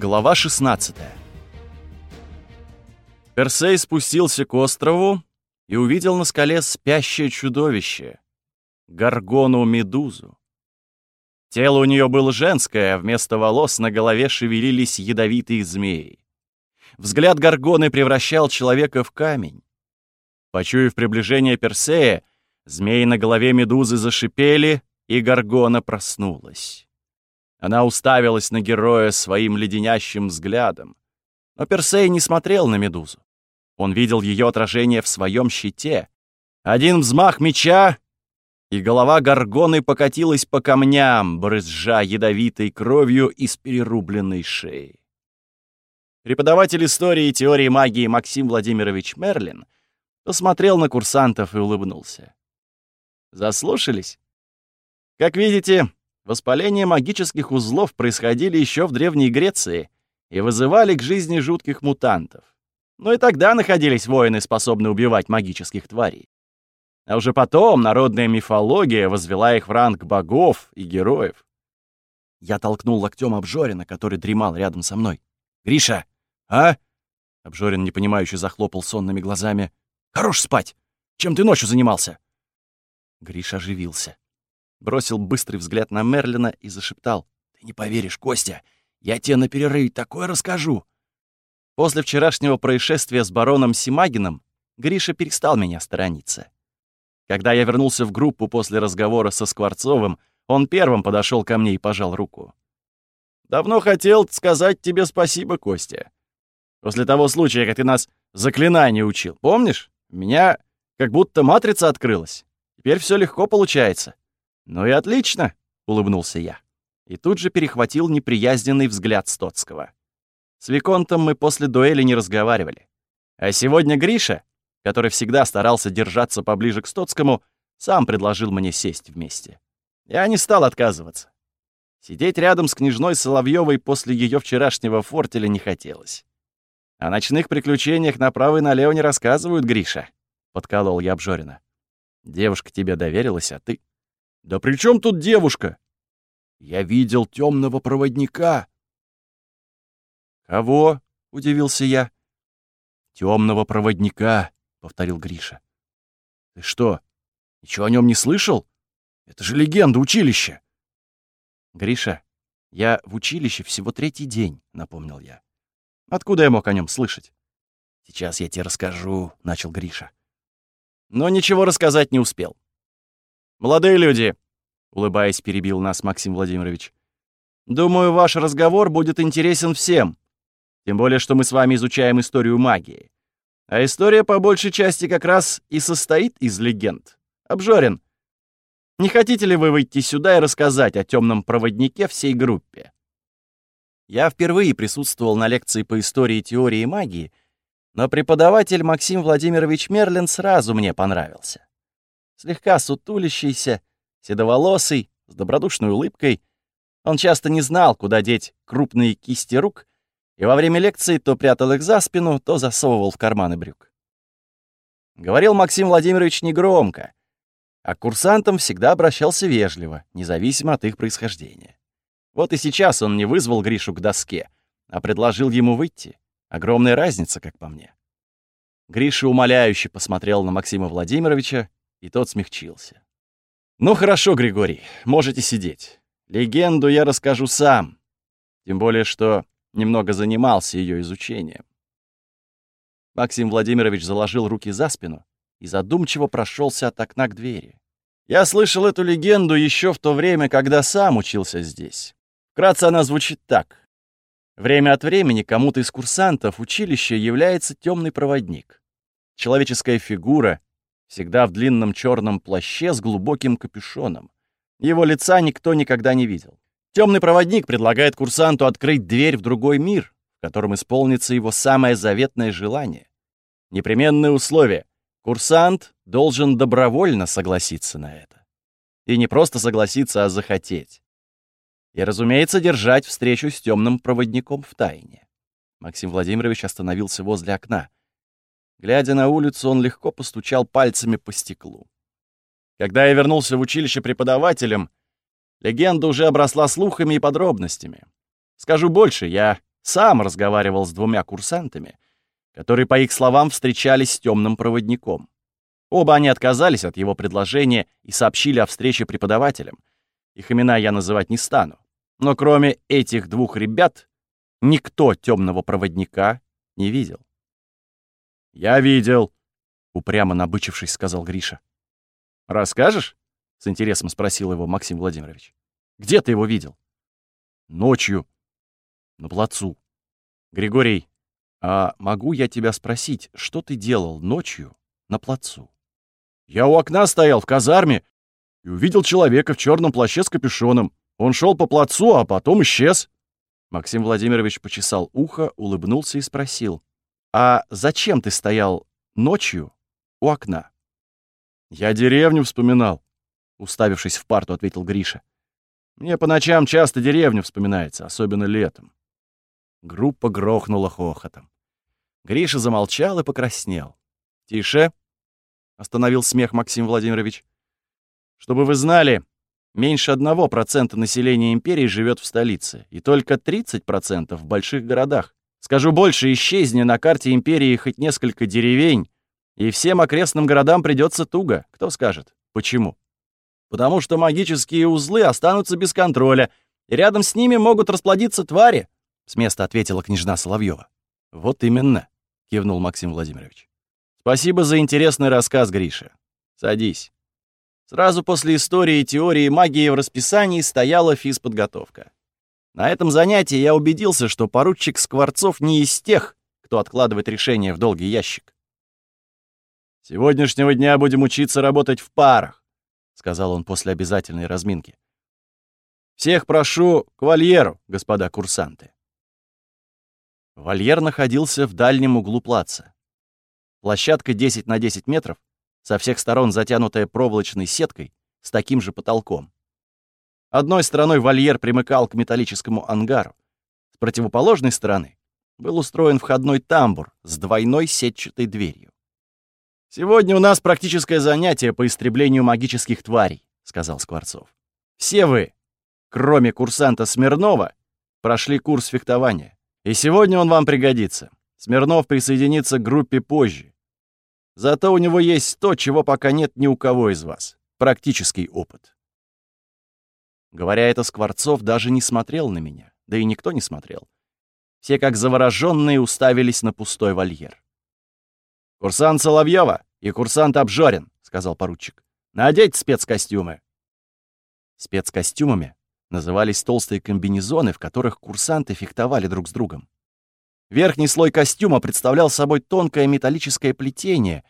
Глава 16 Персей спустился к острову и увидел на скале спящее чудовище — Гаргону-медузу. Тело у нее было женское, а вместо волос на голове шевелились ядовитые змеи. Взгляд Гаргоны превращал человека в камень. Почуяв приближение Персея, змеи на голове медузы зашипели, и Гаргона проснулась. Она уставилась на героя своим леденящим взглядом. Но Персей не смотрел на Медузу. Он видел ее отражение в своем щите. Один взмах меча, и голова Гаргоны покатилась по камням, брызжа ядовитой кровью из перерубленной шеи. Преподаватель истории и теории магии Максим Владимирович Мерлин посмотрел на курсантов и улыбнулся. Заслушались? Как видите, Воспаления магических узлов происходили еще в Древней Греции и вызывали к жизни жутких мутантов. Но и тогда находились воины, способные убивать магических тварей. А уже потом народная мифология возвела их в ранг богов и героев. Я толкнул локтем Обжорина, который дремал рядом со мной. «Гриша! А?» Обжорин непонимающе захлопал сонными глазами. «Хорош спать! Чем ты ночью занимался?» Гриша оживился бросил быстрый взгляд на Мерлина и зашептал. «Ты не поверишь, Костя, я тебе на перерыве такое расскажу». После вчерашнего происшествия с бароном Симагином Гриша перестал меня сторониться. Когда я вернулся в группу после разговора со Скворцовым, он первым подошел ко мне и пожал руку. «Давно хотел сказать тебе спасибо, Костя. После того случая, как ты нас заклинание учил, помнишь? У меня как будто матрица открылась. Теперь все легко получается. «Ну и отлично!» — улыбнулся я. И тут же перехватил неприязненный взгляд Стоцкого. С Виконтом мы после дуэли не разговаривали. А сегодня Гриша, который всегда старался держаться поближе к Стоцкому, сам предложил мне сесть вместе. Я не стал отказываться. Сидеть рядом с княжной Соловьевой после ее вчерашнего фортеля не хотелось. О ночных приключениях направо и налево не рассказывают, Гриша, — подколол я Обжорина. Девушка тебе доверилась, а ты... «Да при чем тут девушка?» «Я видел темного проводника». «Кого?» — удивился я. «Темного проводника», — повторил Гриша. «Ты что, ничего о нем не слышал? Это же легенда училища!» «Гриша, я в училище всего третий день», — напомнил я. «Откуда я мог о нем слышать?» «Сейчас я тебе расскажу», — начал Гриша. Но ничего рассказать не успел. «Молодые люди», — улыбаясь, перебил нас Максим Владимирович, «думаю, ваш разговор будет интересен всем, тем более, что мы с вами изучаем историю магии. А история по большей части как раз и состоит из легенд. Обжорин, не хотите ли вы выйти сюда и рассказать о темном проводнике всей группе?» Я впервые присутствовал на лекции по истории теории магии, но преподаватель Максим Владимирович Мерлин сразу мне понравился слегка сутулящийся, седоволосый, с добродушной улыбкой. Он часто не знал, куда деть крупные кисти рук, и во время лекции то прятал их за спину, то засовывал в карманы брюк. Говорил Максим Владимирович негромко, а к курсантам всегда обращался вежливо, независимо от их происхождения. Вот и сейчас он не вызвал Гришу к доске, а предложил ему выйти. Огромная разница, как по мне. Гриша умоляюще посмотрел на Максима Владимировича, и тот смягчился. «Ну хорошо, Григорий, можете сидеть. Легенду я расскажу сам. Тем более, что немного занимался ее изучением». Максим Владимирович заложил руки за спину и задумчиво прошелся от окна к двери. «Я слышал эту легенду еще в то время, когда сам учился здесь. Вкратце она звучит так. Время от времени кому-то из курсантов училища является темный проводник. Человеческая фигура, всегда в длинном черном плаще с глубоким капюшоном. Его лица никто никогда не видел. Темный проводник предлагает курсанту открыть дверь в другой мир, в котором исполнится его самое заветное желание. Непременное условие — курсант должен добровольно согласиться на это. И не просто согласиться, а захотеть. И, разумеется, держать встречу с темным проводником в тайне. Максим Владимирович остановился возле окна. Глядя на улицу, он легко постучал пальцами по стеклу. Когда я вернулся в училище преподавателем, легенда уже обросла слухами и подробностями. Скажу больше, я сам разговаривал с двумя курсантами, которые, по их словам, встречались с темным проводником. Оба они отказались от его предложения и сообщили о встрече преподавателям. Их имена я называть не стану. Но кроме этих двух ребят, никто темного проводника не видел. «Я видел», — упрямо набычившись, сказал Гриша. «Расскажешь?» — с интересом спросил его Максим Владимирович. «Где ты его видел?» «Ночью. На плацу. Григорий, а могу я тебя спросить, что ты делал ночью на плацу?» «Я у окна стоял в казарме и увидел человека в черном плаще с капюшоном. Он шел по плацу, а потом исчез». Максим Владимирович почесал ухо, улыбнулся и спросил. «А зачем ты стоял ночью у окна?» «Я деревню вспоминал», — уставившись в парту, ответил Гриша. «Мне по ночам часто деревня вспоминается, особенно летом». Группа грохнула хохотом. Гриша замолчал и покраснел. «Тише!» — остановил смех Максим Владимирович. «Чтобы вы знали, меньше одного процента населения империи живет в столице, и только 30% в больших городах. Скажу больше, исчезни на карте империи хоть несколько деревень, и всем окрестным городам придется туго. Кто скажет? Почему? Потому что магические узлы останутся без контроля, и рядом с ними могут расплодиться твари, — с места ответила княжна Соловьева. Вот именно, — кивнул Максим Владимирович. Спасибо за интересный рассказ, Гриша. Садись. Сразу после истории теории магии в расписании стояла физподготовка. На этом занятии я убедился, что поручик Скворцов не из тех, кто откладывает решение в долгий ящик сегодняшнего дня будем учиться работать в парах», — сказал он после обязательной разминки. «Всех прошу к вольеру, господа курсанты». Вольер находился в дальнем углу плаца. Площадка 10 на 10 метров, со всех сторон затянутая проволочной сеткой с таким же потолком. Одной стороной вольер примыкал к металлическому ангару. С противоположной стороны был устроен входной тамбур с двойной сетчатой дверью. «Сегодня у нас практическое занятие по истреблению магических тварей», — сказал Скворцов. «Все вы, кроме курсанта Смирнова, прошли курс фехтования. И сегодня он вам пригодится. Смирнов присоединится к группе позже. Зато у него есть то, чего пока нет ни у кого из вас — практический опыт». Говоря это, Скворцов даже не смотрел на меня, да и никто не смотрел. Все, как завороженные, уставились на пустой вольер. «Курсант Соловьева и курсант Обжорин», — сказал поручик. «Надеть спецкостюмы». Спецкостюмами назывались толстые комбинезоны, в которых курсанты фехтовали друг с другом. Верхний слой костюма представлял собой тонкое металлическое плетение,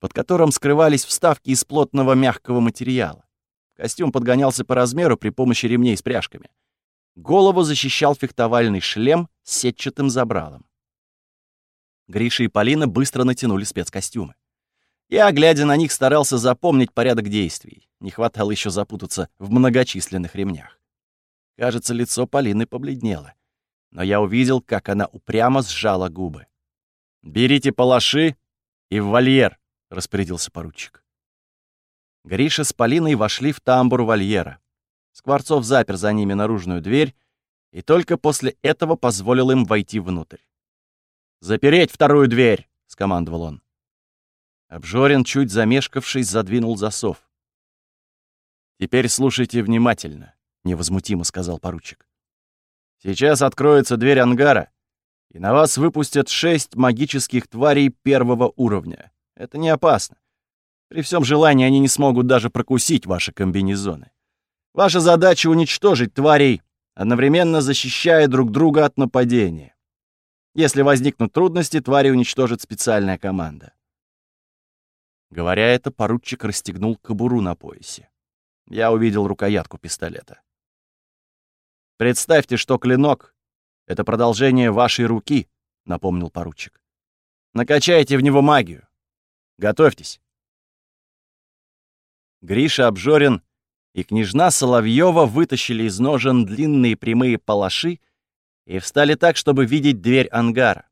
под которым скрывались вставки из плотного мягкого материала. Костюм подгонялся по размеру при помощи ремней с пряжками. Голову защищал фехтовальный шлем с сетчатым забралом. Гриша и Полина быстро натянули спецкостюмы. Я, глядя на них, старался запомнить порядок действий. Не хватало еще запутаться в многочисленных ремнях. Кажется, лицо Полины побледнело. Но я увидел, как она упрямо сжала губы. «Берите палаши и в вольер», — распорядился поручик. Гриша с Полиной вошли в тамбур вольера. Скворцов запер за ними наружную дверь и только после этого позволил им войти внутрь. «Запереть вторую дверь!» — скомандовал он. Обжорин, чуть замешкавшись, задвинул засов. «Теперь слушайте внимательно», — невозмутимо сказал поручик. «Сейчас откроется дверь ангара, и на вас выпустят шесть магических тварей первого уровня. Это не опасно. При всем желании они не смогут даже прокусить ваши комбинезоны. Ваша задача — уничтожить тварей, одновременно защищая друг друга от нападения. Если возникнут трудности, твари уничтожит специальная команда. Говоря это, поручик расстегнул кобуру на поясе. Я увидел рукоятку пистолета. «Представьте, что клинок — это продолжение вашей руки», — напомнил поручик. «Накачайте в него магию. Готовьтесь». Гриша Обжорин и княжна Соловьева вытащили из ножен длинные прямые палаши и встали так, чтобы видеть дверь ангара.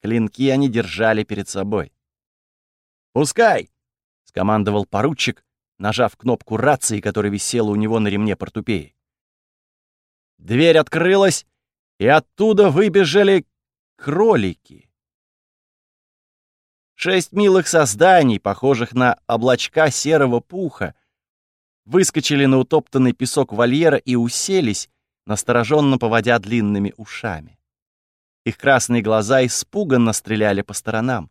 Клинки они держали перед собой. «Пускай!» — скомандовал поручик, нажав кнопку рации, которая висела у него на ремне портупеи. Дверь открылась, и оттуда выбежали кролики. Шесть милых созданий, похожих на облачка серого пуха, выскочили на утоптанный песок вольера и уселись, настороженно поводя длинными ушами. Их красные глаза испуганно стреляли по сторонам.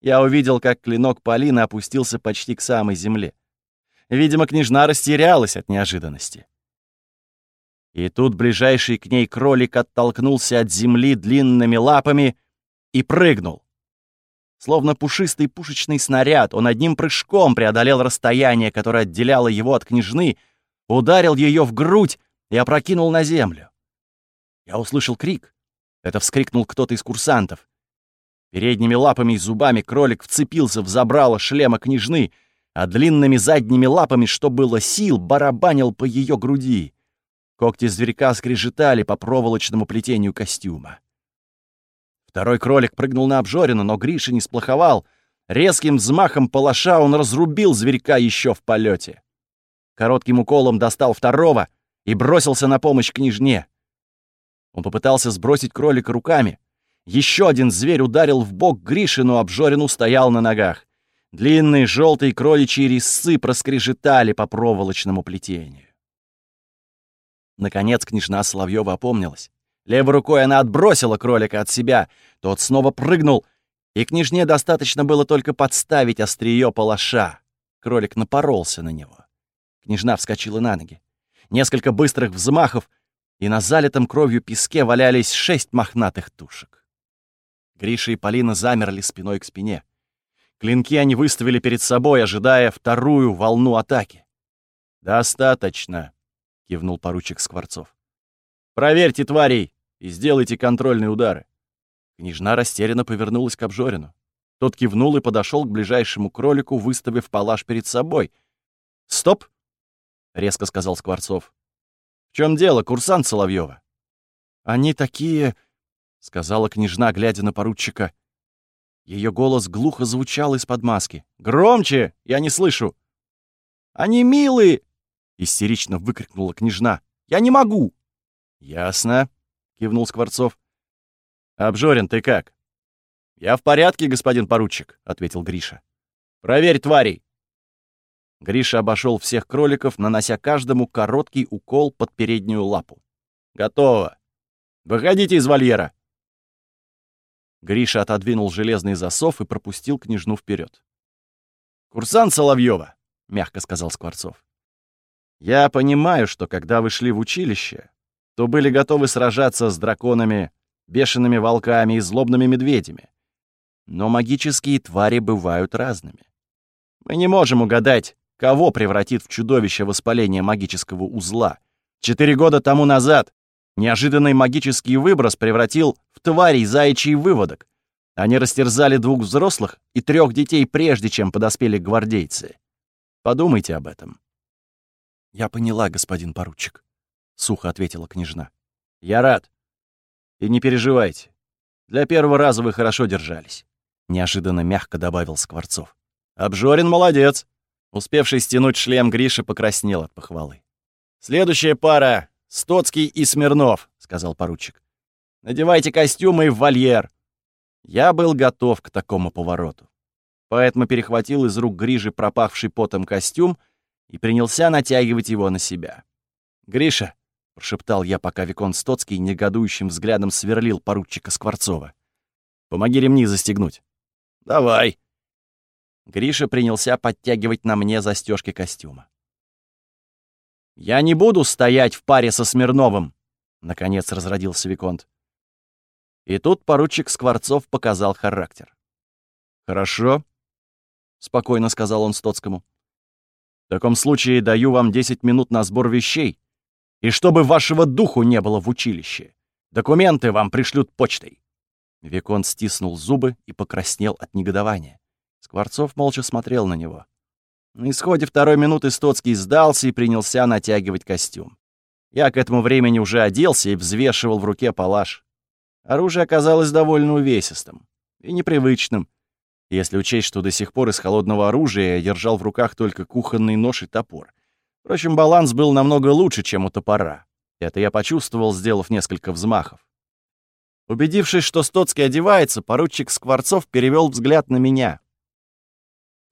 Я увидел, как клинок Полины опустился почти к самой земле. Видимо, княжна растерялась от неожиданности. И тут ближайший к ней кролик оттолкнулся от земли длинными лапами и прыгнул. Словно пушистый пушечный снаряд, он одним прыжком преодолел расстояние, которое отделяло его от княжны, ударил ее в грудь и опрокинул на землю. Я услышал крик. Это вскрикнул кто-то из курсантов. Передними лапами и зубами кролик вцепился в забрало шлема княжны, а длинными задними лапами, что было сил, барабанил по ее груди. Когти зверька скрежетали по проволочному плетению костюма. Второй кролик прыгнул на обжорину, но Гриша не сплоховал. Резким взмахом палаша он разрубил зверька еще в полете. Коротким уколом достал второго и бросился на помощь княжне. Он попытался сбросить кролика руками. Еще один зверь ударил в бок Гриши, но обжорину стоял на ногах. Длинные желтые кроличьи резцы проскрежетали по проволочному плетению. Наконец княжна Соловьева опомнилась. Левой рукой она отбросила кролика от себя. Тот снова прыгнул, и княжне достаточно было только подставить острие палаша. Кролик напоролся на него. Княжна вскочила на ноги. Несколько быстрых взмахов, и на залитом кровью песке валялись шесть мохнатых тушек. Гриша и Полина замерли спиной к спине. Клинки они выставили перед собой, ожидая вторую волну атаки. «Достаточно», — кивнул поручик Скворцов. «Проверьте тварей и сделайте контрольные удары». Княжна растерянно повернулась к обжорину. Тот кивнул и подошел к ближайшему кролику, выставив палаш перед собой. «Стоп!» — резко сказал Скворцов. «В чем дело, курсант Соловьева?» «Они такие...» — сказала княжна, глядя на поручика. Ее голос глухо звучал из-под маски. «Громче! Я не слышу!» «Они милые!» — истерично выкрикнула княжна. «Я не могу!» «Ясно», кивнул Скворцов. «Обжорин, ты как?» «Я в порядке, господин поручик», — ответил Гриша. «Проверь тварей». Гриша обошел всех кроликов, нанося каждому короткий укол под переднюю лапу. «Готово. Выходите из вольера». Гриша отодвинул железный засов и пропустил княжну вперед. «Курсант Соловьева», — мягко сказал Скворцов. «Я понимаю, что когда вы шли в училище, то были готовы сражаться с драконами, бешеными волками и злобными медведями. Но магические твари бывают разными. Мы не можем угадать, кого превратит в чудовище воспаление магического узла. Четыре года тому назад неожиданный магический выброс превратил в тварей заячий выводок. Они растерзали двух взрослых и трех детей, прежде чем подоспели гвардейцы. Подумайте об этом. Я поняла, господин поручик сухо ответила княжна. Я рад. И не переживайте. Для первого раза вы хорошо держались. Неожиданно мягко добавил Скворцов. Обжорин молодец. Успевший стянуть шлем Гриша покраснел от похвалы. «Следующая пара — Стоцкий и Смирнов», — сказал поручик. «Надевайте костюмы и в вольер». Я был готов к такому повороту. Поэтому перехватил из рук Грижи пропахший потом костюм и принялся натягивать его на себя. «Гриша, — прошептал я, пока Викон Стоцкий негодующим взглядом сверлил поручика Скворцова. «Помоги ремни застегнуть». «Давай». Гриша принялся подтягивать на мне застежки костюма. «Я не буду стоять в паре со Смирновым», — наконец разродился Виконт. И тут поручик Скворцов показал характер. «Хорошо», — спокойно сказал он Стоцкому. «В таком случае даю вам 10 минут на сбор вещей, и чтобы вашего духу не было в училище. Документы вам пришлют почтой». Викон стиснул зубы и покраснел от негодования. Скворцов молча смотрел на него. На исходе второй минуты Стоцкий сдался и принялся натягивать костюм. Я к этому времени уже оделся и взвешивал в руке палаш. Оружие оказалось довольно увесистым и непривычным, если учесть, что до сих пор из холодного оружия я держал в руках только кухонный нож и топор. Впрочем, баланс был намного лучше, чем у топора. Это я почувствовал, сделав несколько взмахов. Убедившись, что Стоцкий одевается, поручик Скворцов перевел взгляд на меня.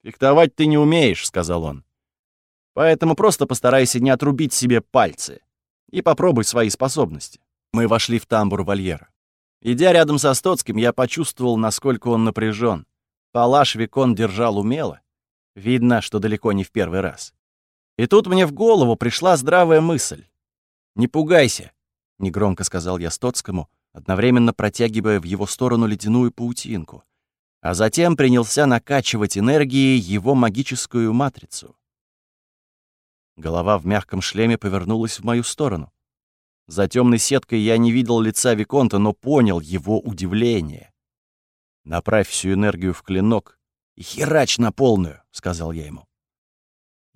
«Фехтовать ты не умеешь», — сказал он. «Поэтому просто постарайся не отрубить себе пальцы и попробуй свои способности». Мы вошли в тамбур вольера. Идя рядом со Стоцким, я почувствовал, насколько он напряжен. Палаш Викон держал умело. Видно, что далеко не в первый раз. И тут мне в голову пришла здравая мысль. «Не пугайся», — негромко сказал я Стоцкому, одновременно протягивая в его сторону ледяную паутинку, а затем принялся накачивать энергией его магическую матрицу. Голова в мягком шлеме повернулась в мою сторону. За темной сеткой я не видел лица Виконта, но понял его удивление. «Направь всю энергию в клинок и херач на полную», — сказал я ему.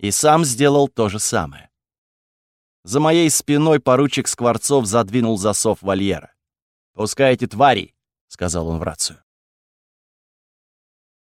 И сам сделал то же самое. За моей спиной поручик Скворцов задвинул засов вольера. «Пускай эти твари», — сказал он в рацию.